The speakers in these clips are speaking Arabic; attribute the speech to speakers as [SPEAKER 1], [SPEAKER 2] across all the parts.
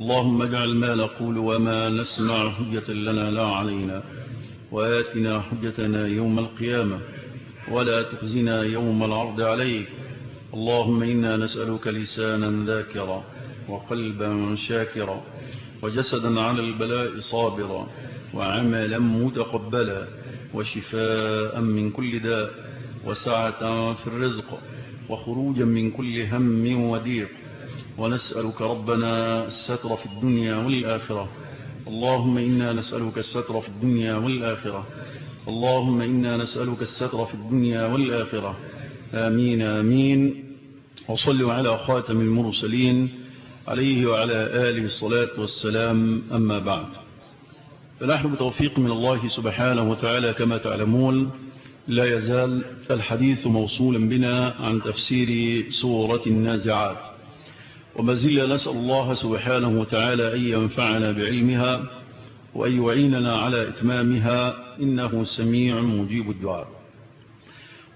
[SPEAKER 1] اللهم اجعل ما نقول وما نسمع حجة لنا لا علينا وآتنا حجتنا يوم القيامة ولا تخزنا يوم العرض عليك. اللهم إنا نسألك لسانا ذاكرا وقلبا شاكرا وجسدا على البلاء صابرا وعملا متقبلا وشفاء من كل داء وسعة في الرزق وخروجا من كل هم وضيق ونسألك ربنا الستر في الدنيا والآخرة. اللهم إنا نسألك الستر في الدنيا والآخرة. اللهم إنا نسألك الستر في الدنيا والآخرة. آمين آمين. وصلوا على خاتم المرسلين عليه وعلى آله الصلاة والسلام. أما بعد فنحن بتوفيق من الله سبحانه وتعالى كما تعلمون لا يزال الحديث موصولا بنا عن تفسير سورة النازعات. وما زلنا نسأل الله سبحانه وتعالى أن ينفعنا بعلمها وأن يعيننا على إتمامها إنه سميع مجيب الدعاء.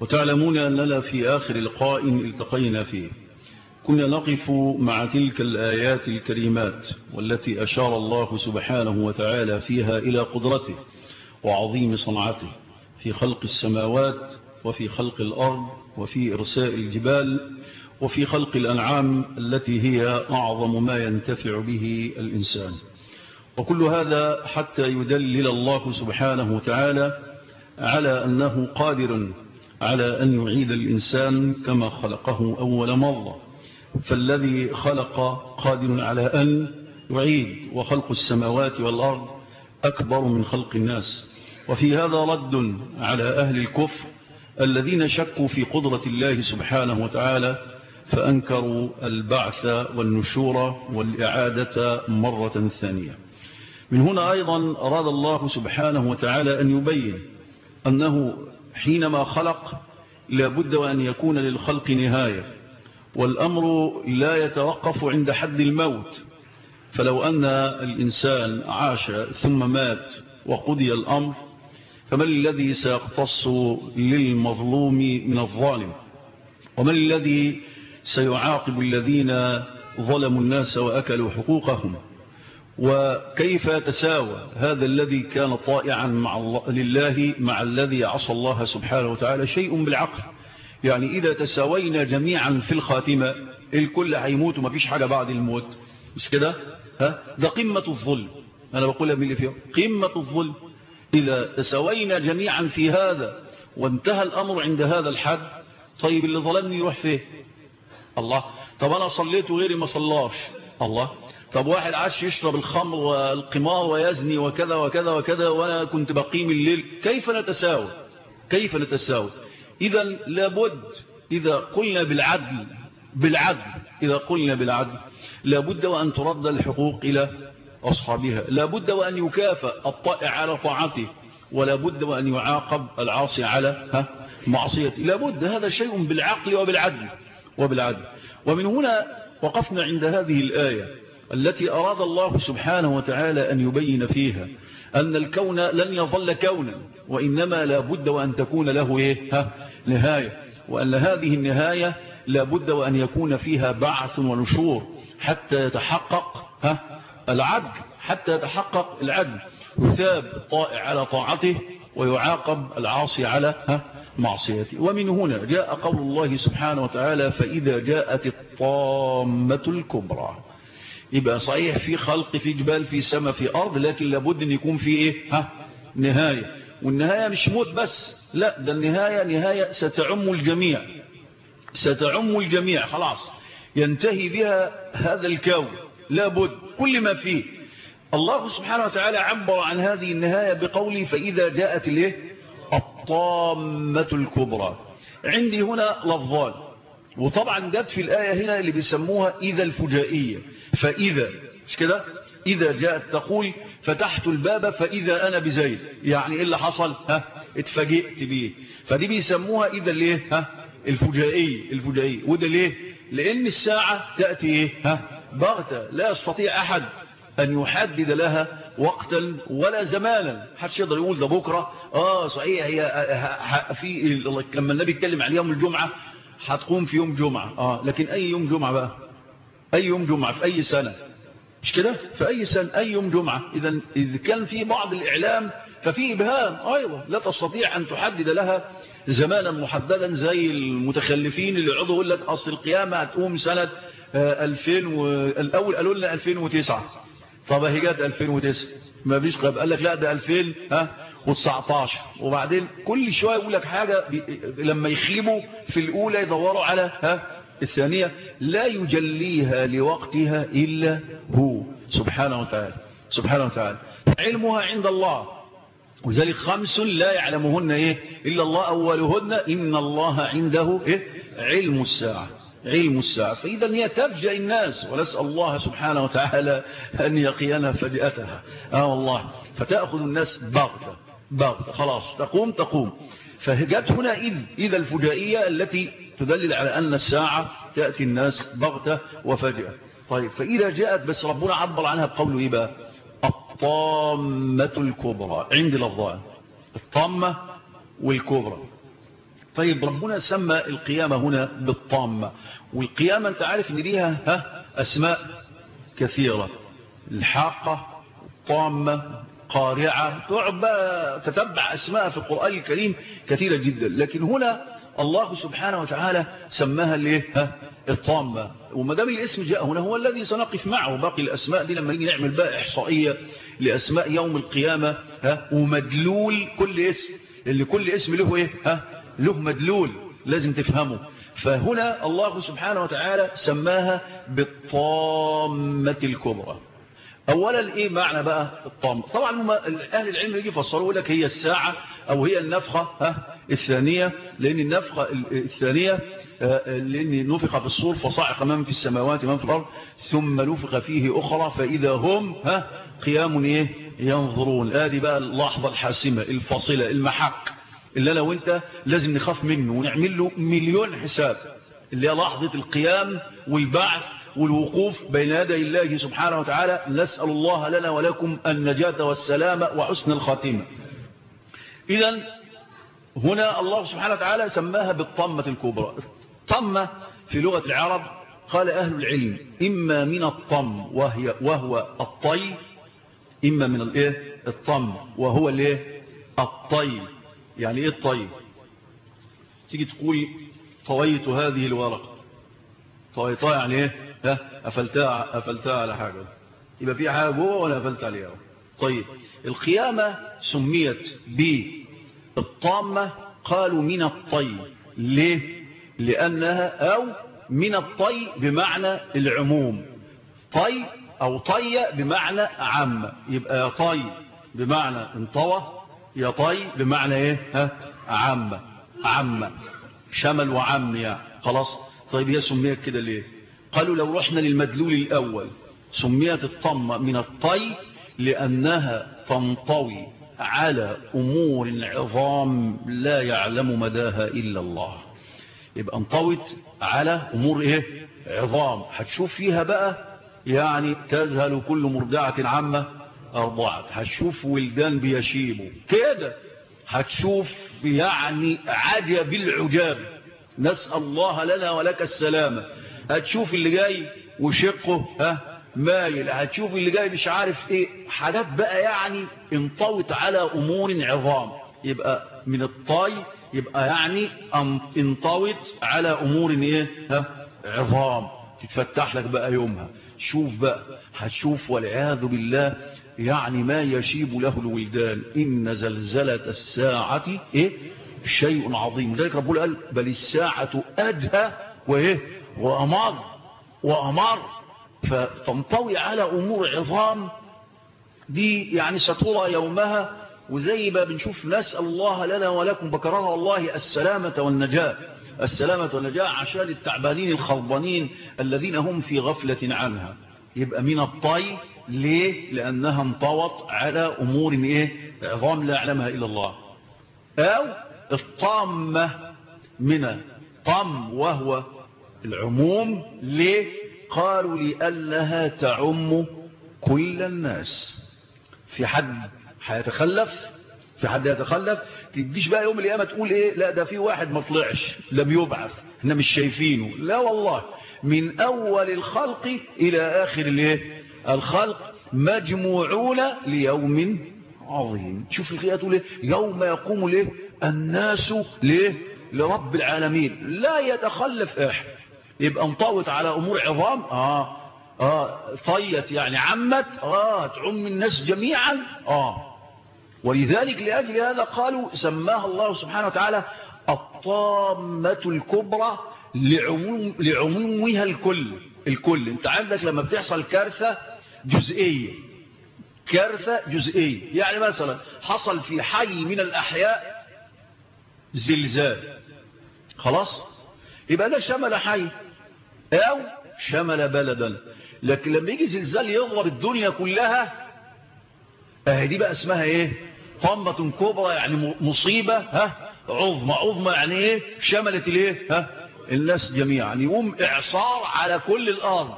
[SPEAKER 1] وتعلمون أننا في آخر لقاء التقينا فيه. كنا نقف مع تلك الآيات الكريمات والتي أشار الله سبحانه وتعالى فيها إلى قدرته وعظيم صنعته في خلق السماوات وفي خلق الأرض وفي إرساء الجبال وفي خلق الأنعام التي هي أعظم ما ينتفع به الإنسان. وكل هذا حتى يدلل الله سبحانه وتعالى على أنه قادر على أن يعيد الإنسان كما خلقه أول مرة. فالذي خلق قادر على أن يعيد وخلق السماوات والأرض أكبر من خلق الناس. وفي هذا رد على أهل الكفر الذين شكوا في قدرة الله سبحانه وتعالى فأنكروا البعث والنشور والإعادة مرة ثانية. من هنا أيضا أراد الله سبحانه وتعالى أن يبين أنه حينما خلق لابد وأن يكون للخلق نهاية والأمر لا يتوقف عند حد الموت. فلو أن الإنسان عاش ثم مات وقضي الأمر فمن الذي سيقتص للمظلوم من الظالم؟ ومن الذي سيعاقب الذين ظلموا الناس وأكلوا حقوقهم. وكيف يتساوى هذا الذي كان طائعا مع الله لله مع الذي عصى الله سبحانه وتعالى شيء بالعقل؟ يعني إذا تساوينا جميعا في الخاتمة الكل هيموت وما فيش حاجة بعد الموت. مش كده؟ ها؟ ده قمة الظلم. أنا بقولها من اللي فيه قمة الظلم. إذا تساوينا جميعا في هذا وانتهى الأمر عند هذا الحد طيب اللي ظلمني يروح فيه الله. طب أنا صليت وغيري ما صلاش. الله. طب واحد عاش يشرب الخمر والقمار ويزني وكذا وكذا وكذا وأنا كنت بقيم الليل. كيف نتساوي كيف نتساوي إذا لابد إذا قلنا بالعدل بالعدل إذا قلنا بالعدل لابد وأن ترد الحقوق إلى أصحابها. لابد وأن يكافأ الطائع على طاعته ولابد وأن يعاقب العاصي على معصيته. لابد هذا شيء بالعقل وبالعدل. وبالعدل. ومن هنا وقفنا عند هذه الآية التي أراد الله سبحانه وتعالى أن يبين فيها أن الكون لن يظل كونا وإنما لابد وأن تكون له إيه؟ ها نهاية. وأن هذه النهاية لابد وأن يكون فيها بعث ونشور حتى يتحقق ها العدل حتى يتحقق العدل. يثاب الطائع على طاعته ويعاقب العاصي على ها معصيته ومن هنا جاء قول الله سبحانه وتعالى فإذا جاءت الطامة الكبرى. يبقى صحيح في خلق في جبال في سماء في أرض لكن لابد أن يكون في إيه؟ ها؟ نهاية. والنهاية مش موت بس لا ده النهاية نهاية ستعم الجميع. ستعم الجميع خلاص. ينتهي بها هذا الكون. لابد كل ما فيه. الله سبحانه وتعالى عبر عن هذه النهاية بقوله فإذا جاءت الإيه؟ الطامة الكبرى. عندي هنا لفظان. وطبعا جت في الآية هنا اللي بيسموها إذا الفجائية. فإذا مش كده؟ إذا جاءت تقول فتحت الباب فإذا أنا بزيد. يعني إيه اللي حصل؟ ها اتفاجئت بيه. فدي بيسموها إذا ليه ها الفجائية الفجائية وده ليه؟ لأن الساعة تأتي إيه؟ ها بغتة. لا يستطيع أحد أن يحدد لها وقتا ولا زمانا. حدش يقدر يقول ده بكرة. آه صحيح هي في لما النبي اتكلم عن يوم الجمعة هتقوم في يوم جمعة. آه لكن أي يوم جمعة بقى؟ أي يوم جمعة؟ في أي سنة؟ مش كده؟ في أي سنة؟ أي يوم جمعة؟ إذا إذا كان في بعض الإعلام ففي إبهام. أيضا لا تستطيع أن تحدد لها زمانا محددا زي المتخلفين اللي يقعدوا يقول لك أصل القيامة هتقوم سنة 2000 و... الأول قالوا لنا 2009 طب هي جت 2009 ما فيش قال لك لا ده 2019 وبعدين كل شوية يقول لك حاجة بي... لما يخيبوا في الأولى يدوروا على ها الثانية. لا يجليها لوقتها إلا هو. سبحانه وتعالى. سبحانه وتعالى. علمها عند الله. وذلك خمس لا يعلمهن إيه؟ إلا الله أولهن. إن الله عنده إيه؟ علم الساعة. علم الساعة. فإذا هي تفجأ الناس ونسأل الله سبحانه وتعالى أن يقينا فجأتها. آه والله فتأخذ الناس بغتة بغتة خلاص تقوم تقوم. فهجت هنا إذ إذا الفجائية التي تدلل على أن الساعة تأتي الناس بغتة وفجأة. طيب فإذا جاءت بس ربنا عبر عنها بقوله إيه بقى؟ الطامة الكبرى. عند لفظان. الطامة والكبرى. طيب ربنا سمى القيامة هنا بالطامة. والقيامة أنت عارف إن ليها ها أسماء كثيرة. الحاقة طامة قارعة. تعبى تتبع أسماء في القرآن الكريم كثيرة جدا. لكن هنا الله سبحانه وتعالى سماها الايه ها الطامة. وما دام الاسم جاء هنا هو الذي سنقف معه باقي الأسماء دي لما نيجي نعمل بقى إحصائية لأسماء يوم القيامة ها ومدلول كل اسم اللي كل اسم له إيه ها له مدلول لازم تفهمه. فهنا الله سبحانه وتعالى سماها بالطامة الكبرى. اولا إيه معنى بقى الطامة؟ طبعا أهل العلم يجي يفسروا لك هي الساعة أو هي النفخة ها الثانية لأن النفخة الثانية لأن نفخ في الصور فصعق من في السماوات من في الأرض ثم نفخ فيه أخرى فإذا هم ها قيام إيه؟ ينظرون. ادي بقى اللحظة الحاسمة الفاصلة المحك. اللي أنا وانت لازم نخاف منه ونعمل له مليون حساب. اللي هي لحظة القيام والبعث والوقوف بين يدي الله سبحانه وتعالى. نسأل الله لنا ولكم النجاة والسلامة وحسن الخاتمة. إذا هنا الله سبحانه وتعالى سماها بالطمة الكبرى. الطمة في لغة العرب قال أهل العلم إما من الطم وهي وهو الطي إما من الطم وهو الإيه؟ الطي يعني إيه الطي تيجي تقول طويت هذه الورقة. طويتها يعني إيه؟ ها؟ قفلتها قفلتها على حاجة. يبقى في حاجة جوه ولا قفلت عليها طيب القيامة سميت بالطامة قالوا من الطي. ليه؟ لأنها أو من الطي بمعنى العموم. طي أو طي بمعنى عام. يبقى طي بمعنى انطوى يا طي بمعنى إيه؟ ها؟ عامة. عامة. شمل وعم يعني خلاص؟ طيب هي سميت كده ليه؟ قالوا لو رحنا للمدلول الأول سميت الطمة من الطي لأنها تنطوي على أمور عظام لا يعلم مداها إلا الله. يبقى انطوت على أمور إيه؟ عظام. هتشوف فيها بقى يعني تذهل كل مرضعة عامة. أرضعت هتشوف ولدان بيشيبوا. كده هتشوف يعني عجب العجاب نسأل الله لنا ولك السلامة. هتشوف اللي جاي وشقه ها مايل. هتشوف اللي جاي مش عارف إيه. حاجات بقى يعني انطوت على أمور عظام. يبقى من الطاي يبقى يعني انطوت على أمور إيه؟ ها عظام. تتفتح لك بقى يومها. شوف بقى هتشوف والعياذ بالله يعني ما يشيب له الولدان. إن زلزلة الساعة إيه؟ شيء عظيم. ذلك ربنا قال بل الساعة أدهى وإيه؟ وأمر وأمر. فتنطوي على أمور عظام. دي يعني سترى يومها. وزي ما بنشوف نسأل الله لنا ولكم بكرنا والله السلامة والنجاة. السلامة والنجاة عشان التعبانين الخربانين الذين هم في غفلة عنها. يبقى من الطي ليه؟ لأنها انطوت على أمور إيه؟ عظام لا يعلمها إلا الله. أو الطامة من طم وهو العموم ليه؟ قالوا لأنها تعم كل الناس. في حد هيتخلف في حد يتخلف تجيش بقى يوم القيامة تقول إيه؟ لا ده في واحد ما طلعش لم يبعث إحنا مش شايفينه. لا والله من أول الخلق إلى آخر الإيه؟ الخلق مجموعون ليوم عظيم. شوف القيامة تقول إيه؟ يوم يقوم ليه الناس ليه لرب العالمين. لا يتخلف احد يبقى انطوت على أمور عظام. آه. آه طيت يعني عمت. آه تعم الناس جميعا. آه. ولذلك لأجل هذا قالوا سماها الله سبحانه وتعالى الطامة الكبرى لعموم لعمومها الكل. الكل. انت عندك لما بتحصل كارثة جزئية. كارثة جزئية. يعني مثلا حصل في حي من الأحياء زلزال. خلاص؟ يبقى ده شمل حي أو شمل بلدا. لكن لما يجي زلزال يضرب الدنيا كلها أهي دي بقى اسمها إيه؟ طامة كبرى يعني مصيبة ها؟ عظمى عظمى يعني إيه؟ شملت الإيه؟ ها؟ الناس جميعا. يقوم إعصار على كل الأرض.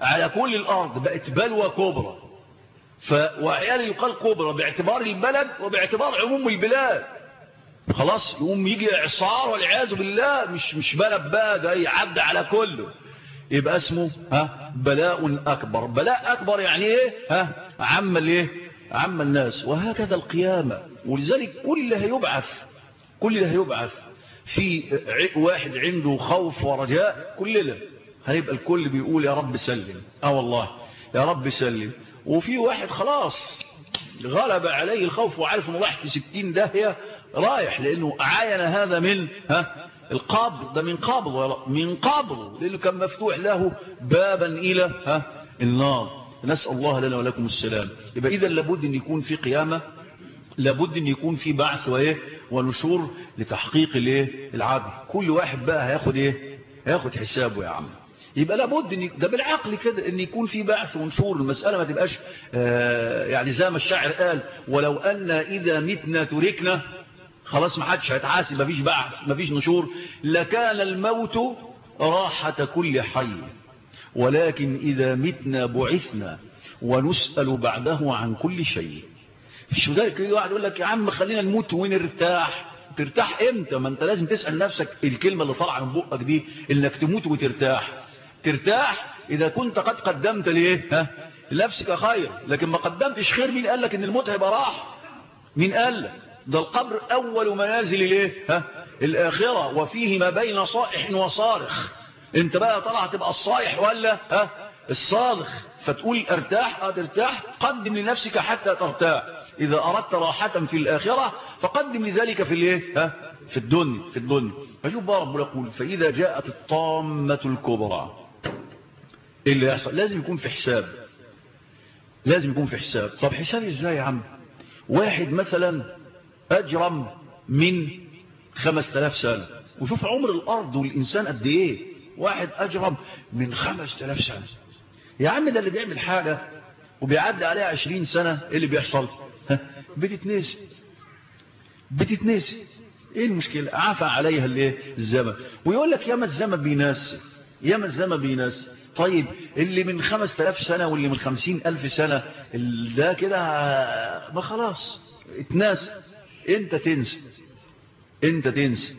[SPEAKER 1] على كل الأرض بقت بلوى كبرى. ف وعيال يقال كبرى باعتبار البلد وباعتبار عموم البلاد. خلاص يقوم يجي إعصار والعياذ بالله مش مش بلد بقى ده يعدي على كله. يبقى اسمه ها؟ بلاء أكبر. بلاء أكبر يعني إيه؟ ها؟ عم الإيه؟ عم الناس وهكذا القيامة. ولذلك كل اللي هيبعث كل اللي هيبعث في واحد عنده خوف ورجاء كلنا هيبقى الكل بيقول يا رب سلم. آه والله يا رب سلم. وفي واحد خلاص غلب عليه الخوف وعارف إنه رايح في ستين داهية رايح لأنه عاين هذا من ها القبض ده من قبض من قبض لأنه كان مفتوح له بابا إلى ها النار. نسأل الله لنا ولكم السلام. يبقى إذا لابد أن يكون في قيامة لابد أن يكون في بعث وإيه ونشور لتحقيق الإيه العدل. كل واحد بقى هياخد إيه هياخد حسابه يا عم. يبقى لابد أن ده بالعقل كده أن يكون في بعث ونشور. المسألة ما تبقاش آه يعني زي ما الشاعر قال ولو أن إذا متنا تركنا خلاص ما حدش هيتحاسب مفيش بعث مفيش نشور. لكان الموت راحة كل حي. ولكن إذا متنا بعثنا ونسأل بعده عن كل شيء. في ذلك واحد يقول لك يا عم خلينا نموت ونرتاح ترتاح إمتى؟ ما أنت لازم تسأل نفسك الكلمة اللي طالعة من بقك دي إنك تموت وترتاح. ترتاح إذا كنت قد قدمت ليه؟ ها؟ لنفسك خير لكن ما قدمتش خير مين قال لك إن الموت هيبقى راح؟ مين قال؟ لك ده القبر أول منازل الايه ها؟ الآخرة. وفيه ما بين صائح وصارخ. انت بقى طلع تبقى الصايح ولا ها؟ الصالخ فتقول ارتاح آه ترتاح قدم لنفسك حتى ترتاح. إذا أردت راحة في الآخرة فقدم لذلك في الإيه؟ ها؟ في الدنيا في الدنيا. فشوف بقى ربنا يقول فإذا جاءت الطامة الكبرى. إيه اللي يحصل؟ لازم يكون في حساب. لازم يكون في حساب. طب حساب إزاي يا عم؟ واحد مثلا أجرم من خمس تلاف سنة. وشوف عمر الأرض والإنسان قد إيه؟ واحد أجرم من خمس تلاف سنة. يا عم ده اللي بيعمل حاجة وبيعدي عليها عشرين سنة إيه اللي بيحصل؟ بتتنسي. بتتنسي. إيه المشكلة؟ عفى عليها الايه الزمن. ويقول لك ياما الزمن بيناس ياما الزمن بيناس طيب اللي من خمس تلاف سنة واللي من خمسين ألف سنة ده كده ما خلاص اتناس انت تنسى انت تنسى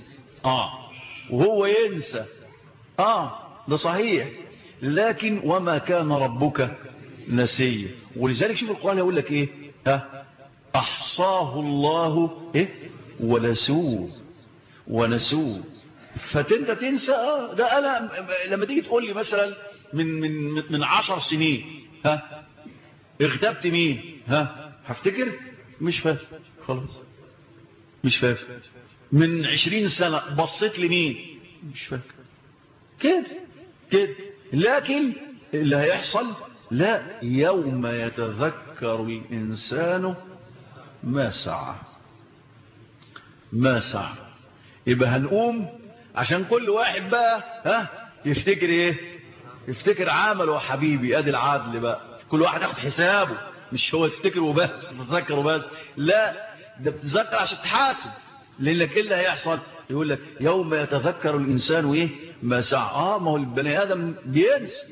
[SPEAKER 1] آه. وهو ينسى. آه ده صحيح. لكن وما كان ربك نسيا ولذلك شوف القرآن يقول لك إيه؟ ها؟ أحصاه الله إيه؟ ونسوه. ونسوه. فتنت تنسى آه ده أنا لما تيجي تقول لي مثلا من من من عشر سنين ها؟ اغتبت مين؟ ها؟ هفتكر؟ مش فاكر خلاص. مش فاكر من عشرين سنة بصيت لمين؟ مش فاكر كده كده. لكن اللي هيحصل لا. يوم يتذكر الإنسان ما سعى ما سعى. يبقى هنقوم عشان كل واحد بقى ها يفتكر إيه؟ يفتكر عمله حبيبي. أدي العدل بقى. كل واحد ياخد حسابه. مش هو تفتكر وبس تتذكر وبس. لا ده بتتذكر عشان تحاسب. لأنك إيه اللي هيحصل؟ يقول لك يوم يتذكر الإنسان إيه؟ ما سعى آه ما هو البني آدم بينسى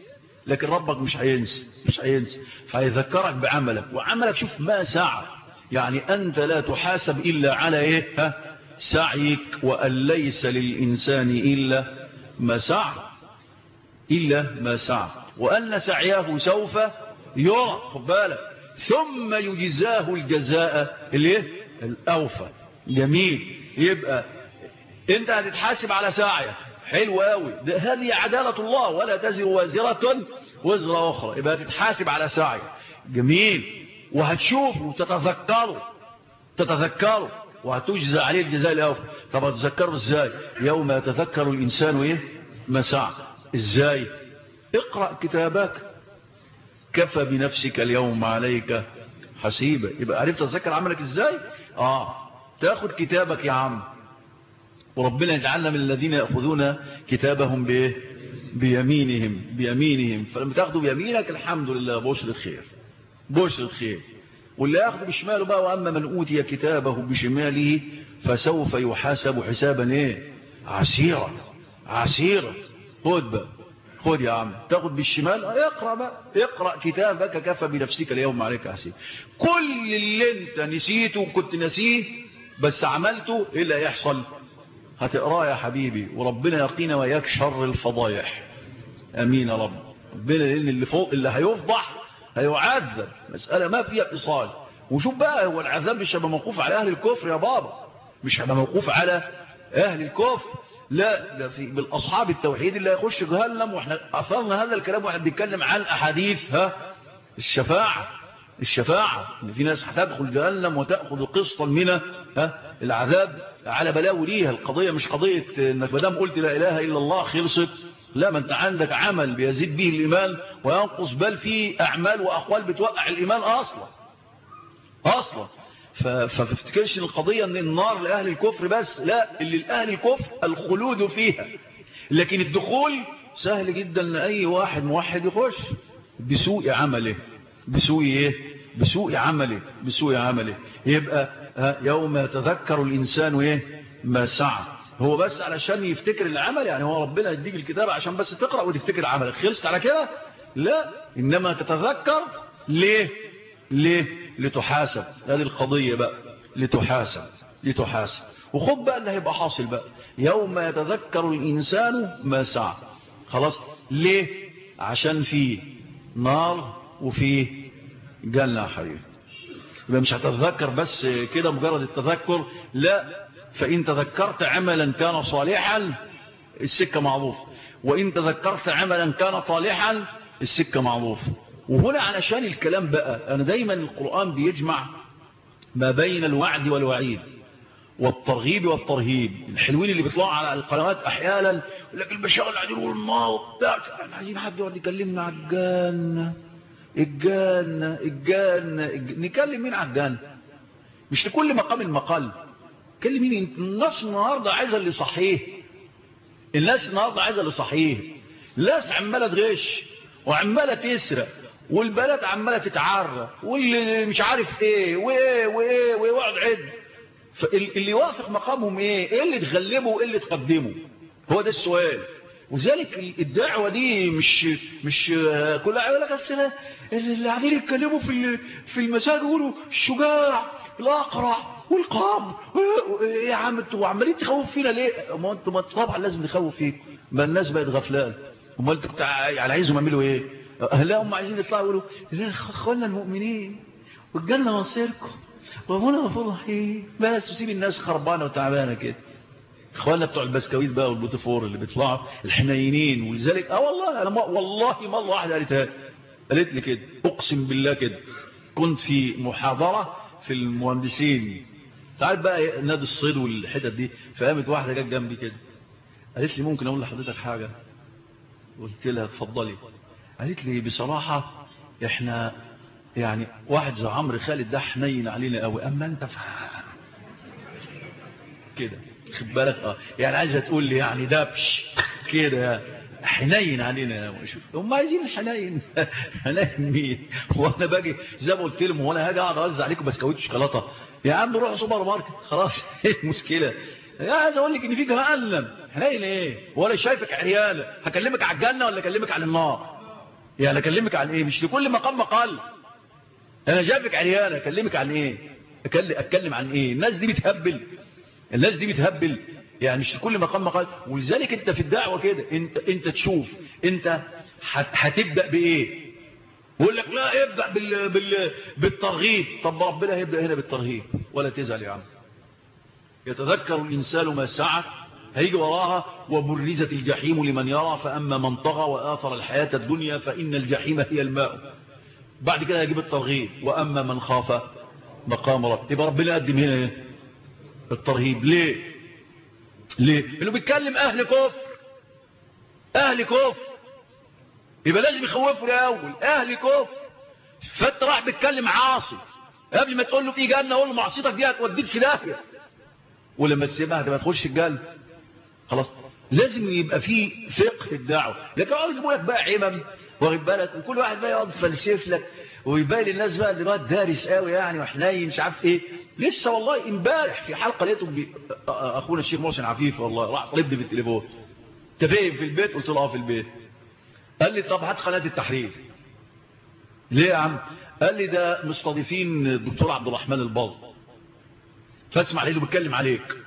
[SPEAKER 1] لكن ربك مش هينسى مش هينسى. فهيذكرك بعملك. وعملك شوف ما سعى. يعني أنت لا تحاسب إلا على إيه؟ ها؟ سعيك. وأن ليس للإنسان إلا ما سعى. إلا ما سعى. وأن سعيه سوف يرى. بالك. ثم يجزاه الجزاء الأوفى. جميل يبقى انت هتتحاسب على سعيك حلو قوي هذه عدالة الله ولا تزر وازرة وزر أخرى. يبقى تتحاسب على سعي جميل. وهتشوفه وتتذكره تتذكره. وهتجزى عليه الجزاء الأوفى طب هتذكره إزاي؟ يوم يتذكر الإنسان إيه؟ سعى إزاي؟ اقرأ كتابك. كفى بنفسك اليوم عليك حسيبة يبقى عرفت تذكر عملك إزاي؟ آه. تاخد كتابك يا عم. وربنا يجعلنا من الذين يأخذون كتابهم بإيه؟ بيمينهم بيمينهم. فلما تاخدوا بيمينك الحمد لله بشرة خير بشرة خير واللي ياخد بشماله بقى وأما من أوتي كتابه بشماله فسوف يحاسب حسابا إيه؟ عسيرا عسيرا. خد بقى خد يا عم. تاخد بالشمال اقرأ بقى اقرأ كتابك كفى بنفسك اليوم عليك حسيب كل اللي انت نسيته وكنت نسيه بس عملته إيه اللي هيحصل؟ هتقراه يا حبيبي وربنا يقينا وياك شر الفضايح. آمين يا رب. ربنا لأن اللي فوق اللي هيفضح هيعذب. مسألة ما فيها اتصال. وشوف بقى هو العذاب مش هيبقى موقوف على أهل الكفر يا بابا. مش هيبقى موقوف على أهل الكفر. لا ده في بالأصحاب التوحيد اللي هيخش جهنم وإحنا أثرنا هذا الكلام وإحنا بنتكلم عن أحاديث ها الشفاعة. الشفاعة إن في ناس هتدخل جهنم وتأخذ قسطا من العذاب. على بلاوي ليها القضية مش قضية إنك ما دام قلت لا إله إلا الله خلصت. لا ما أنت عندك عمل بيزيد به الإيمان وينقص بل في أعمال وأقوال بتوقع الإيمان أصلا. أصلا. ففتكرش القضية إن النار لأهل الكفر بس؟ لا اللي لأهل الكفر الخلود فيها. لكن الدخول سهل جدا لأي واحد موحد يخش بسوء عمله. بسوء إيه؟ بسوء عمله بسوء عمله. يبقى يوم يتذكر الإنسان إيه؟ ما سعى. هو بس علشان يفتكر العمل يعني هو ربنا يديك الكتاب عشان بس تقرأ وتفتكر عملك خلصت على كده؟ لا. إنما تتذكر ليه؟ ليه؟ لتحاسب. هذه القضية بقى. لتحاسب. لتحاسب. وخد بقى اللي هيبقى حاصل بقى. يوم يتذكر الإنسان ما سعى. خلاص. ليه؟ عشان فيه نار وفيه جنة حرير يبقى مش هتتذكر بس كده مجرد التذكر لا فإن تذكرت عملا كان صالحا السكة معروف. وإن تذكرت عملا كان طالحا السكة معروف. وهنا علشان الكلام بقى أنا دايما القرآن بيجمع ما بين الوعد والوعيد والترغيب والترهيب. الحلوين اللي بيطلعوا على القنوات أحيانا لكن البشار اللي قاعدين يقولوا النار وبتاع. إحنا عايزين حد يقعد يكلمنا على الجنة الجنة الجنة نكلم مين على الجنة مش لكل مقام المقال. كلم مين؟ الناس النهارده عايزة اللي صحيه الناس النهارده عايزة اللي صحيه الناس عمالة تغش وعمالة تسرق والبلد عمالة تتعرى واللي مش عارف إيه وإيه وإيه ويقعد عد. فاللي يوافق مقامهم إيه؟ إيه اللي تغلبه وإيه اللي تقدمه؟ هو ده السؤال. وذلك الدعوة دي مش مش كلها يقول لك اللي قاعدين يتكلموا في في المساجد يقولوا الشجاع الأقرع والقام إيه يا عم أنتوا عمالين تخوف فينا ليه؟ ما أنتوا طبعا لازم نخوف فيكم. ما الناس بقت غفلان. امال أنتوا على عايزهم يعملوا إيه؟ لا هم عايزين يطلعوا يقولوا أخوانا المؤمنين والجنه مصيركم. ربنا غفور رحيم بس وسيب الناس خربانة وتعبانة كده. إخواننا بتوع البسكويت بقى والبوتفور اللي بيطلعوا الحنينين ولذلك آه والله أنا ما والله الله واحدة قالتها قالت لي كده أقسم بالله كده. كنت في محاضرة في المهندسين. تعرف بقى نادي الصيد والحتت دي. فقامت واحدة جت جنبي كده. قالت لي ممكن أقول لحضرتك حاجة؟ قلت لها اتفضلي. قالت لي بصراحة إحنا يعني واحد زي عمرو خالد ده حنين علينا قوي أما أنت كده. خد بالك؟ آه. يعني عايزة تقول لي يعني دبش كده. حنين علينا. شوف هم عايزين الحنين حنين مين؟ وأنا باجي زي ما قلت لهم وأنا هاجي أقعد اوزع عليكم بسكويت شوكولاتة. يا عم روح سوبر ماركت. خلاص. إيه المشكلة؟ عايز أقول لك إن في جهنم. حنين إيه؟ ولا شايفك عريانة. هكلمك على الجنة ولا أكلمك عن النار؟ يعني أكلمك عن إيه؟ مش لكل مقام مقال. أنا شايفك عريانة. أكلمك عن إيه؟ أتكلم عن إيه؟ الناس دي بتهبل. الناس دي بتهبل. يعني مش كل مقام مقال ولذلك انت في الدعوة كده انت, انت تشوف انت هتبدأ بإيه؟ يقول لك لا ابدأ بال بال بالترغيب. طب ربنا هيبدأ هنا بالترهيب ولا تزعل يا عم. يتذكر الإنسان ما سعى هيجي وراها وبرزت الجحيم لمن يرى فأما من طغى وآثر الحياة الدنيا فإن الجحيم هي الماء. بعد كده هيجيب الترغيب. وأما من خاف مقام رب. يبقى ربنا قدم هنا الترهيب. ليه؟ ليه؟ إنه بيتكلم أهل كفر. أهل كفر. يبقى لازم يخوفوا الأول. أهل كفر. فانت راح بيتكلم عاصي. قبل ما تقول له في جنة قول له معصيتك دي هتوديك في داهيه ولما تسيبها ما تدخلش الجنة. خلاص. لازم يبقى في فقه الدعوة. لكن اقعد يجيبوا لك بقى عمم. واخد بالك؟ وكل واحد بقى يقعد يفلسف لك. ويبين للناس بقى اللي الواد دارس قوي يعني وحنين مش عارف إيه. لسه والله إمبارح في حلقة لقيته. أخونا الشيخ محسن عفيف والله راح طلبني في التليفون. انت فين في البيت؟ قلت له آه في البيت. قال لي طب هات قناة التحرير. ليه يا عم؟ قال لي ده مستضيفين الدكتور عبد الرحمن الباض. فاسمع ليه بيتكلم عليك.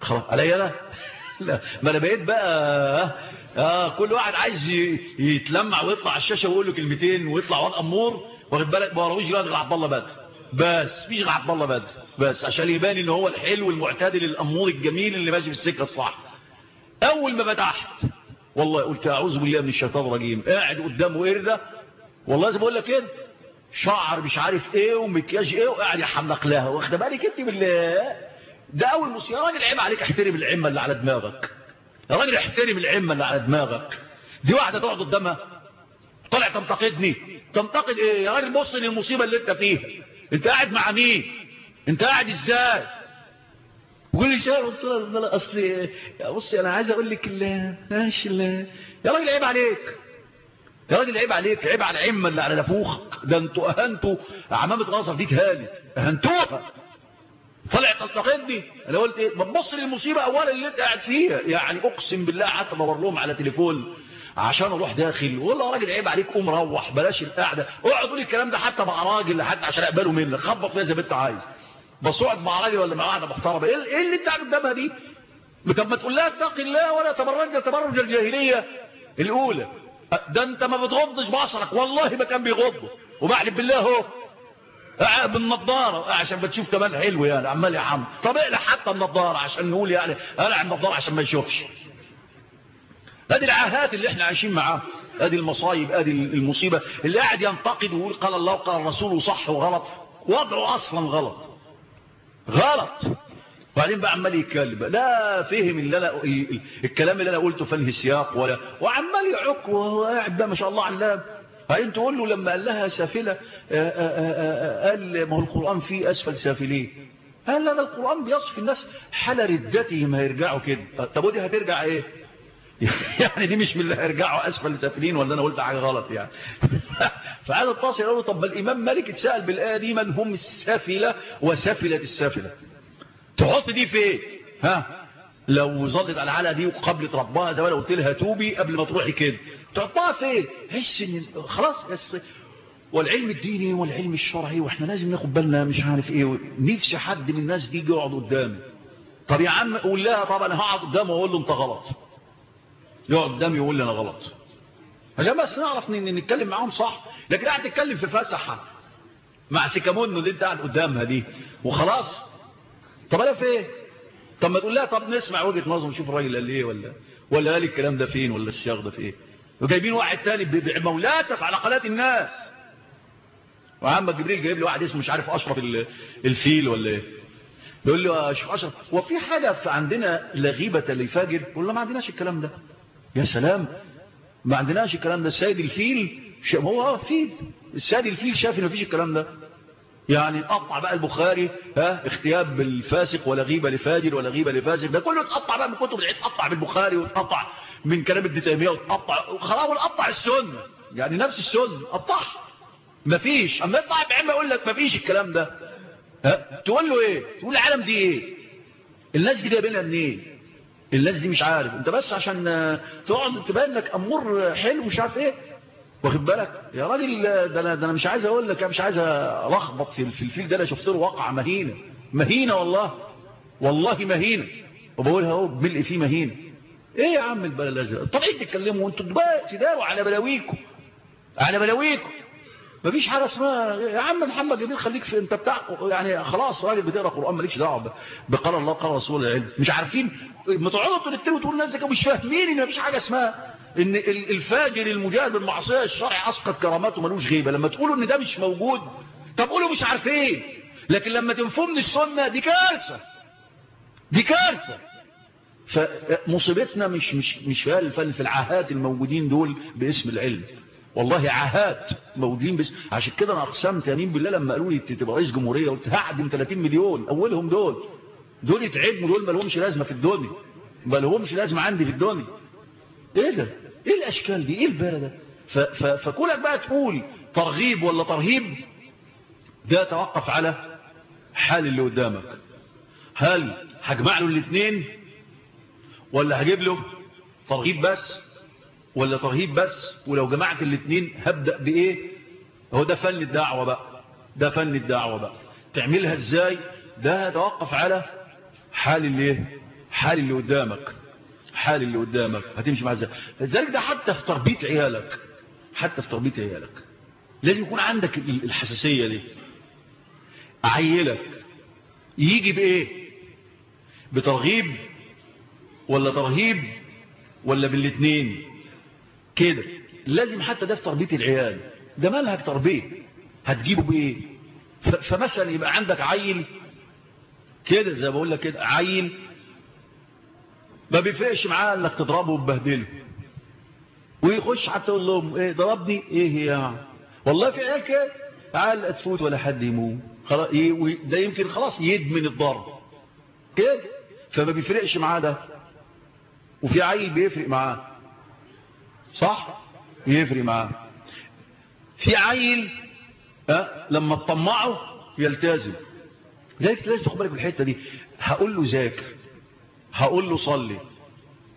[SPEAKER 1] خلاص عليا أنا؟ لا ما أنا بقيت بقى آه كل واحد عايز يتلمع ويطلع على الشاشة ويقول له كلمتين ويطلع وان أمور واخد بالك؟ ما وراهوش غير عبد الله بدر. بس مفيش غير عبد الله بدر. بس عشان يبان إن هو الحلو المعتدل الأمور الجميل اللي ماشي في السكه الصح. أول ما فتحت والله قلت أعوذ بالله من الشيطان الرجيم. قاعد قدامه قرده والله زي بقول لك كده شعر مش عارف إيه ومكياج إيه وقاعد يحمق لها. واخد بالك أنت بالله؟ ده أول يا راجل عيب عليك احترم العمة اللي على دماغك. يا راجل احترم العمة اللي على دماغك. دي واحدة تقعد قدامها. طلع تنتقدني. تنتقد إيه؟ يا راجل بص للمصيبة اللي أنت فيها. أنت قاعد مع مين؟ أنت قاعد إزاي؟ وقول لي شايف أصل بصي أنا عايز أقول لك ماشي يا راجل عيب عليك. يا راجل عيب عليك. عيب على العمة اللي على نافوخك ده أنتوا اهنتوا عمامة ناصر دي اتهانت. اهنتوها طلع تنتقدني أنا قلت إيه؟ بتبص للمصيبة اولا اللي أنت قاعد فيها. يعني أقسم بالله قعدت أدور لهم على تليفون عشان أروح داخل. والله يا راجل عيب عليك قوم روح بلاش القعدة. اقعد قول الكلام ده حتى مع راجل حتى عشان أقبله منك. خبط فيها زي ما أنت عايز. بس اقعد مع راجل ولا مع واحدة محترمة. إيه اللي أنت قدامها دي؟ طب ما تقول لها اتق الله ولا تبرج تبرج الجاهلية الأولى. ده أنت ما بتغضش بصرك. والله ما كان بيغض. وبعد بالله أهو. قاعد بالنضاره عشان بتشوف كمان حلو يعني عمال يا عم طب اقلع حتى النضاره عشان نقول يعني اقلع النضاره عشان ما يشوفش. ادي العاهات اللي إحنا عايشين معاها ادي المصايب ادي المصيبة اللي قاعد ينتقد ويقول قال الله وقال الرسول صح وغلط. وضعه أصلا غلط. غلط. وبعدين بقى عمال يتكلم لا فهم اللي أنا الكلام اللي أنا قلته فنه السياق ولا وعمال يعك وهو قاعد بقى ما شاء الله علام. فانت تقول له لما قال لها سافلة قال ما هو القرآن فيه أسفل سافلين. قال لا ده القرآن بيصف الناس حال ردتهم هيرجعوا كده. طب ودي هترجع إيه؟ يعني دي مش من اللي هيرجعوا أسفل سافلين ولا أنا قلت حاجة غلط يعني. فعاد الطاس يقول له طب الإمام مالك اتسأل بالآية دي من هم السافلة وسفله السافلة. تحط دي في إيه؟ ها؟ لو ظلت على العلقه دي وقبلت ربها زي ما قلت لها توبي قبل ما تروحي كده. تحطها فين حس ان خلاص بس والعلم الديني والعلم الشرعي وإحنا لازم ناخد بالنا مش عارف إيه نفسي حد من الناس دي يقعد قدامي طب يا عم قول لها طب أنا هقعد قدامه وأقول له أنت غلط. يقعد قدامي يقول لي أنا غلط. عشان بس نعرف نتكلم معاهم صح. لكن قاعد تتكلم في فسحة. مع سيكامون اللي انت قاعد قدامها دي. وخلاص. طب أنا في إيه؟ طب ما تقول لها طب نسمع وجهة نظر نشوف الراجل قال إيه ولا ولا قال الكلام ده فين ولا السياق ده في إيه. وجايبين واحد تاني بمولاسف على قناة الناس. وعم جبريل جايب لي واحد اسمه مش عارف أشرف الفيل ولا إيه. يقول له يا شيخ أشرف هو في حاجة في عندنا لا غيبة لفاجر؟ يقول له ما عندناش الكلام ده. يا سلام ما عندناش الكلام ده. السيد الفيل هو آه فيل. السيد الفيل شاف ان مفيش الكلام ده.
[SPEAKER 2] يعني قطع بقى البخاري ها اختياب بالفاسق ولا غيبة لفاجر ولا غيبة لفاسق. ده كله اتقطع بقى من كتب العيد اتقطع بالبخاري واتقطع من كلام ابن تيمية واتقطع. خلاص قطع السنة. يعني نفس السنة. قطعها مفيش. أما يطلع بعلم يقول لك مفيش الكلام ده. ها تقول له إيه؟ تقول العالم دي إيه؟ الناس دي جايبينها منين؟ الناس دي مش عارف. أنت بس عشان تقعد تبان لك أمور حلو مش عارف إيه. واخد بالك؟ يا راجل ده أنا ده أنا مش عايز أقول لك مش عايز ألخبط في في الفيل ده أنا شفت له واقعة مهينة. مهينة والله. والله مهينة. وبقولها أهو بملء فيه مهينة. إيه يا عم البلد طالعين تتكلموا وانتوا تداروا على بلاويكم. على بلاويكم. مفيش حاجة اسمها يا عم محمد جميل خليك في أنت بتاع يعني خلاص راجل بتقرأ قرآن مالكش دعوة بقال الله قال رسول العلم. مش عارفين. ما تقعدوا ترتبوا تقول الناس مش فاهمين إن مفيش حاجة اسمها إن الفاجر المجاهد بالمعصية الشرع أسقط كراماته ملوش غيبة. لما تقولوا إن ده مش موجود طب قولوا مش عارفين. لكن لما تنفوا من السنة دي كارثة. دي كارثة. فمصيبتنا مش مش مش في العاهات الموجودين دول باسم العلم. والله عاهات موجودين بس عشان كده أنا أقسمت يمين بالله لما قالوا لي تبقى رئيس جمهورية قلت هعدم 30 مليون. أولهم دول. دول يتعدموا دول ما لهمش لازمة في الدنيا. ما لهمش لازمة عندي في الدنيا. إيه ده؟ إيه الأشكال دي؟ إيه البره ده؟ فكونك بقى تقول ترغيب ولا ترهيب ده توقف على حال اللي قدامك. هل هجمع له الاثنين ولا هجيب له ترغيب بس؟ ولا ترهيب بس؟ ولو جمعت الاثنين هبدأ بإيه؟ هو ده فن الدعوة بقى. ده فن الدعوة بقى. تعملها إزاي؟ ده هتوقف على حال اللي حال اللي قدامك. حال اللي قدامك هتمشي مع إزاي لذلك ده حتى في تربية عيالك حتى في تربية عيالك لازم يكون عندك الحساسية دي. عيلك يجي بإيه؟ بترغيب ولا ترهيب ولا بالاثنين كده. لازم حتى ده في تربية العيال. ده منهج تربية. هتجيبه بإيه؟ فمثلا يبقى عندك عيل كده زي ما بقول لك كده عيل ما بيفرقش معاه إنك تضربه وتبهدله ويخش حتى يقول لهم إيه ضربني؟ إيه هي؟ والله في عيال كده عيال تفوت ولا حد يموت. خلاص ده يمكن خلاص يدمن الضرب. كده؟ فما بيفرقش معاه ده. وفي عيل بيفرق معاه. صح؟ يفرق معاه. في عيل أه؟ لما تطمعه يلتزم. ذلك لازم تاخد بالك بالحته دي. هقول له ذاكر هقول له صلي.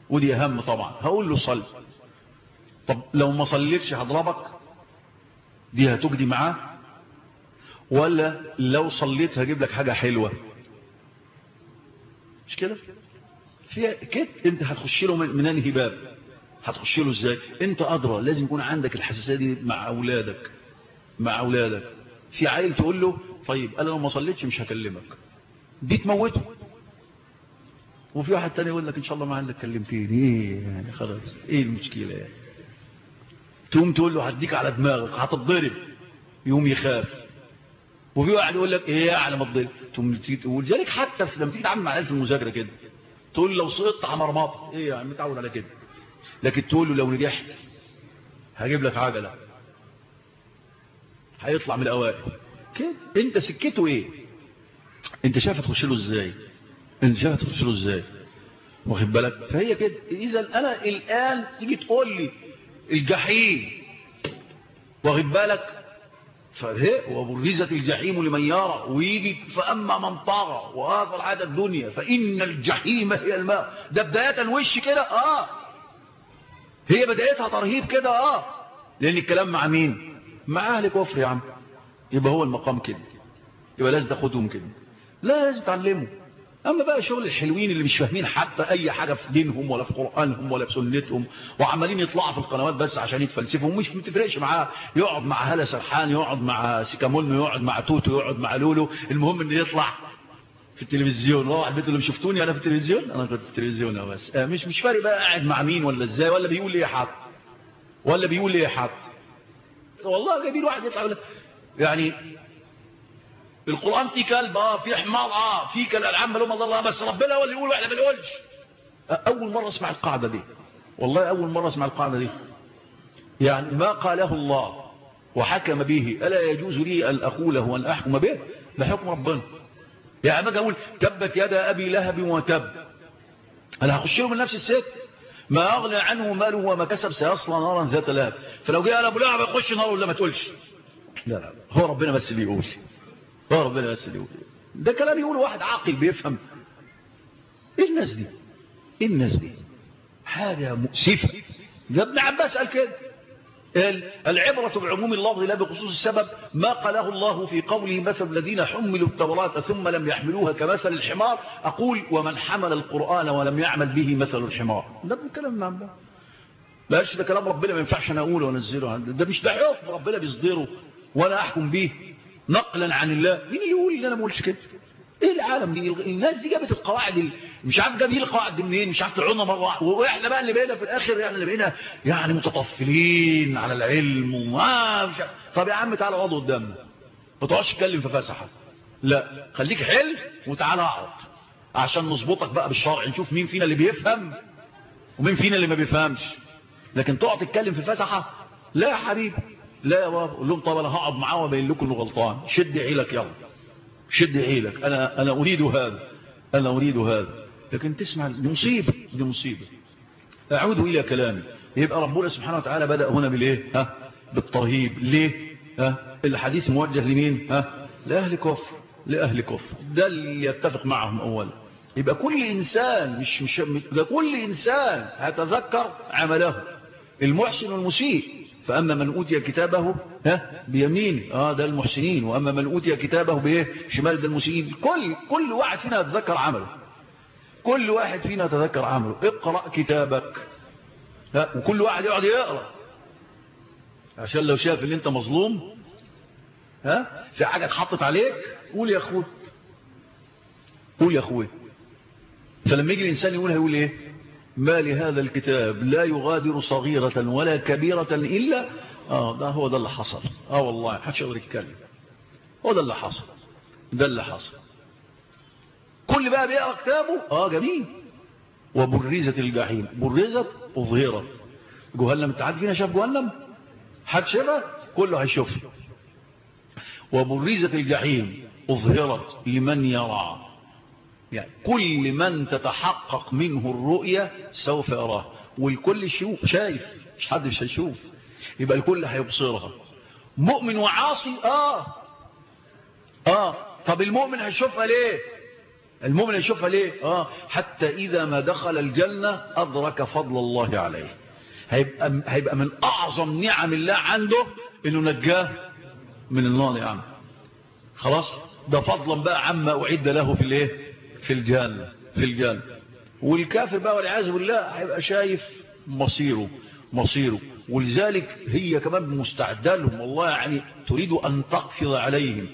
[SPEAKER 2] ودي أهم طبعا هقول له صلي. طب لو ما صليتش هضربك؟ دي هتجدي معاه؟ ولا لو صليت هجيب لك حاجة حلوة؟ مش كده؟ في كده؟ انت هتخش له من انهي باب؟ هتخش له إزاي؟ انت أدرى لازم يكون عندك الحساسية دي مع أولادك. مع أولادك. في عيل تقول له طيب أنا لو ما صليتش مش هكلمك. دي تموته. وفي واحد تاني يقول لك إن شاء الله ما عندك كلمتيني. إيه يعني خلاص. إيه المشكلة يعني؟ تقوم تقول له هديك على دماغك هتتضرب. يقوم يخاف. وفي واحد يقول لك إيه على ما تضرب. تقوم تقول ذلك حتى لما تيجي تتعامل مع العيال في المذاكرة كده تقول لو سقطت همرمطك إيه يعني متعود على كده. لكن تقول له لو نجحت هجيب لك عجلة. هيطلع من الأوائل. كده. أنت سكته إيه؟ أنت شايف تخش له إزاي؟ انت شايف تخش له إزاي؟ واخد بالك؟ فهي كده. اذا أنا الآن تيجي تقول لي الجحيم. واخد بالك؟ فهي وبرزت الجحيم لمن يرى. ويجي فأما من طغى وهذا العادة الدنيا فإن الجحيم هي الماء. ده بداية وش كده؟ آه. هي بدايتها ترهيب كده آه. لأن الكلام مع مين؟ مع أهل كفر يا عم. يبقى هو المقام كده. يبقى لازم تاخدهم كده. لا لازم تعلموا أما بقى شغل الحلوين اللي مش فاهمين حتى أي حاجة في دينهم ولا في قرآنهم ولا في سنتهم وعمالين يطلعوا في القنوات بس عشان يتفلسفوا مش بتفرقش معاه. يقعد مع هلا سرحان يقعد مع سيكامون يقعد مع توتو يقعد مع لولو. المهم إنه يطلع في التلفزيون. واحد بيت اللي شفتوني أنا في التلفزيون؟ أنا كنت في التلفزيون بس آه مش مش فارق بقى قاعد مع مين ولا إزاي ولا بيقول إيه حد ولا بيقول إيه حد. والله جايبين واحد يطلع يعني القرآن فيه كلب آه في حمار آه في كالانعام لهم الله بس ربنا هو اللي يقول وإحنا ما بنقولش أول مرة أسمع القاعدة دي. والله أول مرة أسمع القاعدة دي. يعني ما قاله الله وحكم به ألا يجوز لي أن أقوله وأن أحكم به؟ ده حكم ربنا. يعني ما أقول تبت يد أبي لهب وتب. أنا هخش له من نفس الست ما أغنى عنه ماله وما كسب سيصلى نارا ذات لهب. فلو جاء أبو لهب يخش نار ولا ما تقولش؟ لا لا هو ربنا بس اللي يقول. هو ربنا بس ده كلام يقول واحد عاقل بيفهم. إيه الناس دي؟ إيه الناس دي؟ حاجة مؤسفة. ده ابن عباس قال كده. العبرة بعموم اللفظ لا بخصوص السبب ما قاله الله في قوله مثل الذين حملوا التوراة ثم لم يحملوها كمثل الحمار. أقول ومن حمل القرآن ولم يعمل به مثل الحمار. ده ابن كلام ابن عباس. ده كلام ربنا ما ينفعش أنا أقوله وأنزله. ده مش ده حكم ربنا بيصدره وأنا أحكم به. نقلا عن الله. مين اللي يقول ان أنا ما اقولش كده؟ إيه العالم دي؟ الناس دي جابت القواعد ال... مش عارف جاب القواعد دي منين؟ مش عارف طلعونا مره وإحنا بقى اللي بقينا في الآخر إحنا اللي بقينا يعني متطفلين على العلم وما مش عارف. طب يا عم تعالى اقعد قدامنا ما تقعدش تتكلم في فسحة. لا. خليك حل وتعالى اقعد. عشان نظبطك بقى بالشرع. نشوف مين فينا اللي بيفهم ومين فينا اللي ما بيفهمش. لكن تقعد تتكلم في فسحة. لا يا حبيبي. لا يا بابا قول لهم طب أنا هقعد معاه وأبين لكم إنه غلطان. شد عيلك يلا. شد عيلك أنا أنا أريد هذا. أنا أريد هذا. لكن تسمع دي مصيبة دي مصيبة. أعود إلى كلامي. يبقى ربنا سبحانه وتعالى بدأ هنا بالإيه؟ ها؟ بالترهيب. ليه؟ ها؟ الحديث موجه لمين؟ ها؟ لأهل كفر. لأهل كفر. ده اللي يتفق معهم اولا. يبقى كل إنسان مش مش ده كل إنسان هيتذكر عمله. المحسن والمسيء. فأما من أوتي كتابه ها؟ بيمين. آه ده المحسنين. وأما من أوتي كتابه بإيه؟ شمال ده المسيئين كل كل واحد فينا يتذكر عمله. كل واحد فينا يتذكر عمله. اقرأ كتابك. ها وكل واحد يقعد يقرأ. عشان لو شاف إن أنت مظلوم ها؟ في حاجة اتحطت عليك قول يا أخوي. قول يا أخوي. فلما يجي الإنسان يقول هيقول إيه؟ ما لهذا الكتاب لا يغادر صغيرة ولا كبيرة إلا آه ده هو ده اللي حصل. آه والله حدش يقدر يتكلم. هو ده اللي حصل. ده اللي حصل. كل بقى بيقرأ كتابه؟ آه جميل. وبرزت الجحيم. برزت أظهرت. جهنم حد فينا شاف جهنم؟ حد شافها؟ كله هيشوف وبرزت الجحيم أظهرت لمن يرى. يعني كل من تتحقق منه الرؤية سوف يراه. والكل شايف مش حد مش هيشوف. يبقى الكل هيبصرها. مؤمن وعاصي؟ آه. آه. طب المؤمن هيشوفها ليه؟ المؤمن هيشوفها ليه؟ آه. حتى إذا ما دخل الجنة أدرك فضل الله عليه. هيبقى, هيبقى من أعظم نعم الله عنده إنه نجاه من النار يا عم. خلاص؟ ده فضلا بقى عما أعد له في الإيه؟ في الجنة في الجنة والكافر بقى والعياذ بالله هيبقى شايف مصيره مصيره. ولذلك هي كمان مستعدة لهم والله يعني تريد أن تقفض عليهم.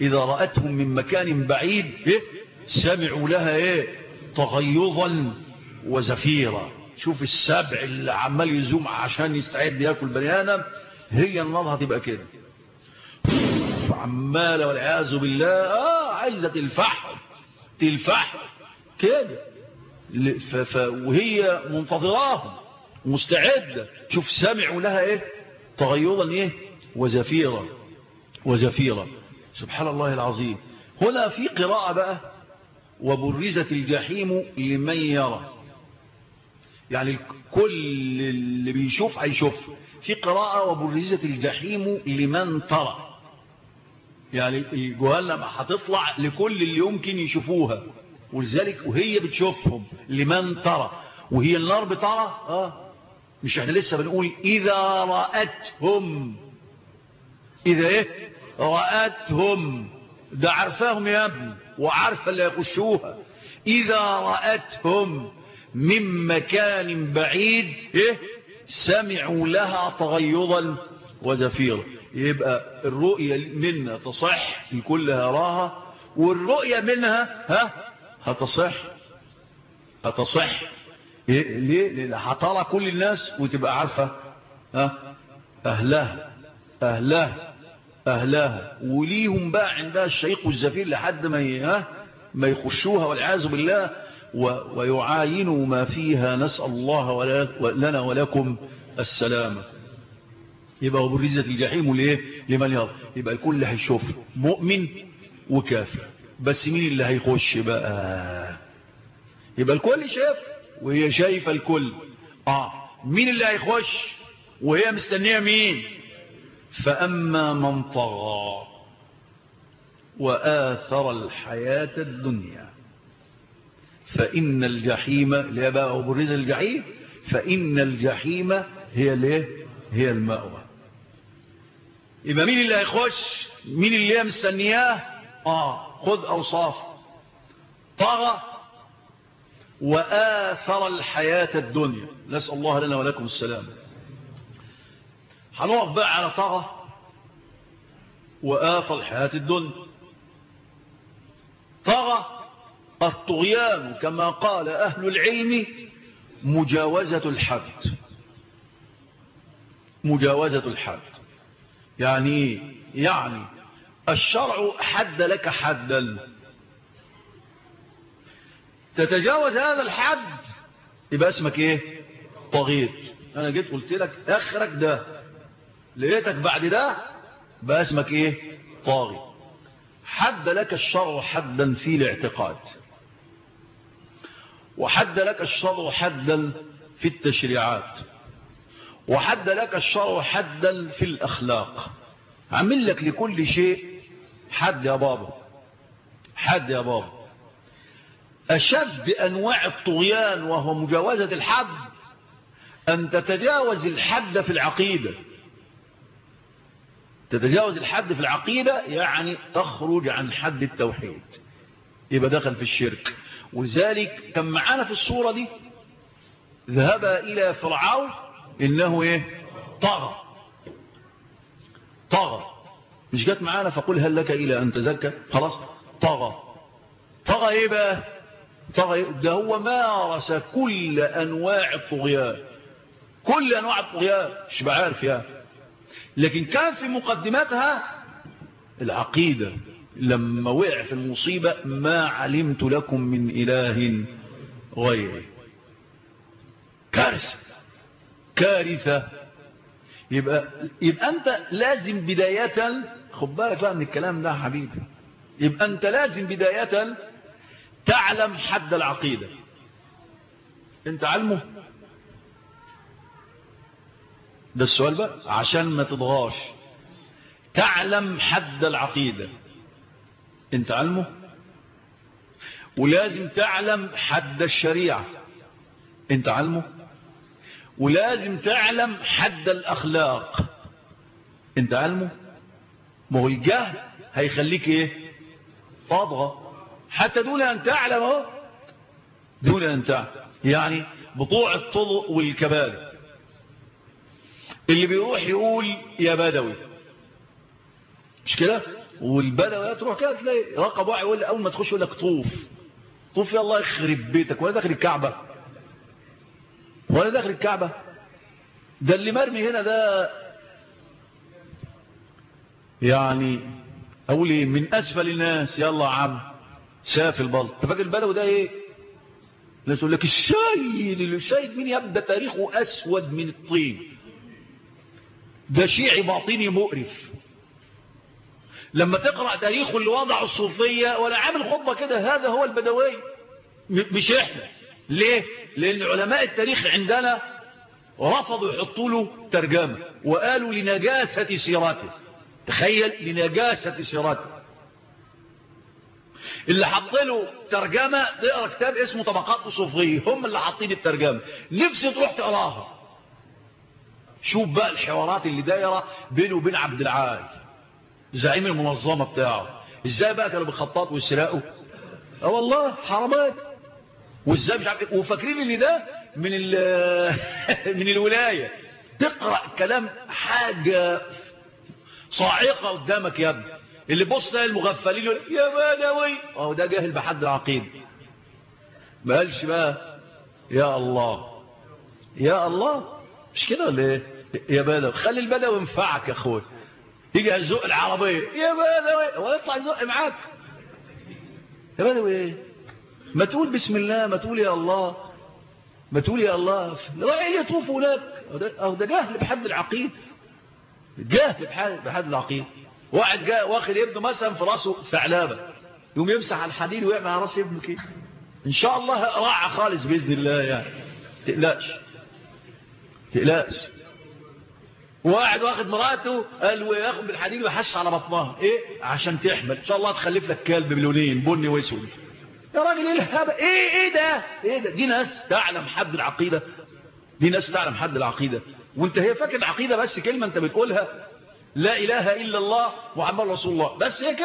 [SPEAKER 2] إذا رأتهم من مكان بعيد إيه؟ سمعوا لها إيه؟ تغيظا وزفيرا. شوف السبع اللي عمال يزوم عشان يستعد يأكل بني آدم هي النار هتبقى كده. عمالة والعياذ بالله آه عايزة تلفحهم. تلفح كده. وهي منتظراهم مستعدة. شوف سمعوا لها إيه؟ تغيرا إيه؟ وزفيرا. وزفيرا. سبحان الله العظيم. هنا في قراءة بقى. وبرزت الجحيم لمن يرى. يعني كل اللي بيشوف هيشوف. في قراءة وبرزت الجحيم لمن ترى. يعني الجهنم هتطلع لكل اللي يمكن يشوفوها ولذلك وهي بتشوفهم لمن ترى وهي النار بترى آه مش إحنا لسه بنقول إذا رأتهم. إذا إيه؟ رأتهم. ده عارفاهم يا ابني وعارفة اللي يخشوها إذا رأتهم من مكان بعيد إيه؟ سمعوا لها تغيظا وزفيرا. يبقى الرؤية منها تصح الكل هراها والرؤية منها ها هتصح هتصح. إيه؟ ليه؟ هترى كل الناس وتبقى عارفة ها؟ أهلها أهلها أهلها. وليهم بقى عندها الشيق والزفير لحد ما ها؟ ما يخشوها والعياذ بالله. ويعاينوا ما فيها. نسأل الله لنا ولكم السلامة. يبقى وبرزت الجحيم ليه؟ لمن يرى. يبقى الكل هيشوف. مؤمن وكافر. بس مين اللي هيخش بقى؟ يبقى الكل شاف وهي شايفة الكل. آه. مين اللي هيخش؟ وهي مستنية مين؟ فأما من طغى وآثر الحياة الدنيا فإن الجحيم اللي بقى وبرز الجحيم فإن الجحيم هي الايه هي المأوى. يبقى مين اللي هيخش؟ مين اللي مستنياه؟ آه خذ أوصاف. طغى وآثر الحياة الدنيا. نسأل الله لنا ولكم السلام. هنقف بقى على طغى وآثر الحياة الدنيا. طغى الطغيان كما قال أهل العلم مجاوزة الحد مجاوزة الحد يعني يعني الشرع حد لك حدا. تتجاوز هذا الحد يبقى اسمك إيه؟ طغيت. أنا جيت قلت لك آخرك ده. لقيتك بعد ده بقى اسمك إيه؟ طاغي. حد لك الشرع حدا في الاعتقاد. وحد لك الشرع حدا في التشريعات. وحد لك الشرع حدا في الأخلاق. عمل لك لكل شيء حد يا بابا. حد يا بابا. أشد أنواع الطغيان وهو مجاوزة الحد أن تتجاوز الحد في العقيدة. تتجاوز الحد في العقيدة يعني تخرج عن حد التوحيد. يبقى دخل في الشرك. ولذلك كان معانا في الصورة دي. ذهب إلى فرعون إنه إيه؟ طغى طغى مش جت معانا فقل هل لك إلى أن تزكى؟ خلاص طغى طغى إيه بقى؟ طغى إيه؟ ده هو مارس كل أنواع الطغيان. كل أنواع الطغيان. مش بعارف يعني. لكن كان في مقدمتها العقيدة. لما وقع في المصيبة ما علمت لكم من إله غيري. كارثة. كارثة. يبقى, يبقى أنت لازم بداية خد بالك بقى من الكلام ده حبيبي. يبقى أنت لازم بداية تعلم حد العقيدة. أنت علمه. ده السؤال بقى عشان ما تضغاش. تعلم حد العقيدة. أنت علمه. ولازم تعلم حد الشريعة. أنت علمه. ولازم تعلم حد الأخلاق. انت علمه؟ ما هو الجهل هيخليك إيه؟ تضغى حتى دون أن تعلم أهو دون أن تعلم. يعني بطوع الطلق والكبال اللي بيروح يقول يا بدوي. مش كده؟ والبدوي تروح كده تلاقي رقب واحد يقول أول ما تخش يقول لك طوف. طوف يا الله يخرب بيتك ولا داخل الكعبة. ولا داخل الكعبة؟ ده اللي مرمي هنا ده يعني أقول إيه من أسفل الناس. يلا عم شاف البلط. فاكر البدوي ده إيه؟ لا تقول لك الشايد الشايد مين يبدا تاريخه أسود من الطين. ده شيعي باطني مقرف. لما تقرأ تاريخه اللي وضعه الصوفية ولا عامل خطبة كده هذا هو البدوي. مش إحنا. ليه؟ لأن علماء التاريخ عندنا رفضوا يحطوا له ترجمة وقالوا لنجاسة سيرته تخيل لنجاسة سيرته اللي حط له ترجمة تقرأ كتاب اسمه طبقات الصوفية هم اللي حاطين الترجمة. نفسي تروح تقراها. شوف بقى الحوارات اللي دايرة بينه وبين عبد العال. زعيم المنظمة بتاعه. إزاي بقى كانوا بيخططوا ويسرقوا؟ آه والله حرامات. وازاي مش عارف وفاكرين ان ده من من الولاية. تقرأ كلام حاجة صاعقة قدامك يا ابني. اللي بص المغفلين يقول يا بدوي أهو ده جاهل بحد العقيد ما قالش بقى يا الله. يا الله؟ مش كده ولا إيه؟ يا بدوي خلي البدوي ينفعك يا أخوي. يجي يزق العربية. يا بدوي هو يطلع يزق معاك. يا بدوي إيه؟ ما تقول بسم الله ما تقول يا الله ما تقول يا الله رايح يطوف هناك اهو ده جهل بحد العقيد. جاهل بحد, العقيدة واحد جاء واخد ابنه مثلا في راسه ثعلبه يقوم يمسح على الحديد ويعمل على رأس ابنه كده. إن شاء الله راعى خالص بإذن الله يعني. تقلقش. تقلقش. واحد واخد مراته قال وياخد بالحديد ويحش على بطنها. إيه؟ عشان تحمل. إن شاء الله تخلف لك كلب بلونين بني وأسود. يا راجل إيه الهبه إيه إيه ده؟ إيه ده؟ دي ناس تعلم حد العقيدة. دي ناس تعلم حد العقيدة. وأنت هي فاكر العقيدة بس كلمة أنت بتقولها؟ لا إله إلا الله محمد رسول الله. بس هيك؟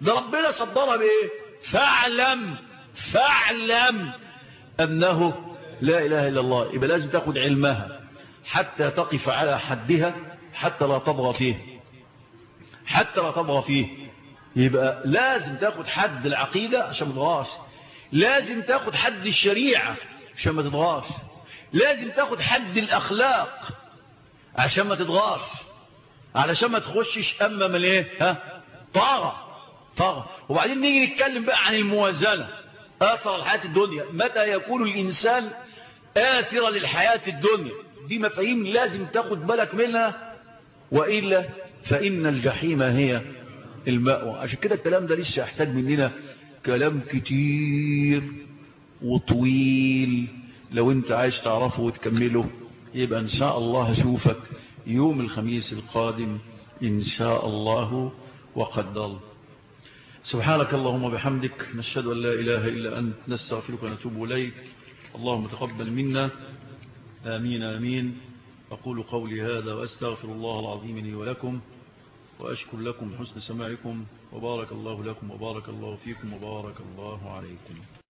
[SPEAKER 2] ده ربنا صدرها بإيه؟ فاعلم فاعلم أنه لا إله إلا الله. يبقى لازم تاخد علمها حتى تقف على حدها حتى لا تضغى فيه. حتى لا تضغى فيه. يبقى لازم تاخد حد العقيدة عشان ما تضغاش. لازم تاخد حد الشريعة عشان ما تضغاش. لازم تاخد حد الأخلاق عشان ما تضغاش. علشان ما تخشش أما من إيه ها؟ طاغة. طاغة. وبعدين نيجي نتكلم بقى عن الموازنة. آثر الحياة الدنيا. متى يكون الإنسان آثرا للحياة الدنيا؟ دي مفاهيم لازم تاخد بالك منها. وإلا فإن الجحيم هي المأوى عشان كده الكلام ده لسه يحتاج مننا كلام كتير وطويل. لو انت عايز تعرفه وتكمله يبقى إن شاء الله اشوفك يوم الخميس القادم إن شاء الله وقدر. سبحانك اللهم بحمدك نشهد أن لا إله إلا أنت نستغفرك ونتوب إليك. اللهم تقبل منا. آمين آمين. أقول قولي هذا وأستغفر الله العظيم لي ولكم. وأشكر لكم حسن سماعكم وبارك الله لكم وبارك الله فيكم وبارك الله عليكم.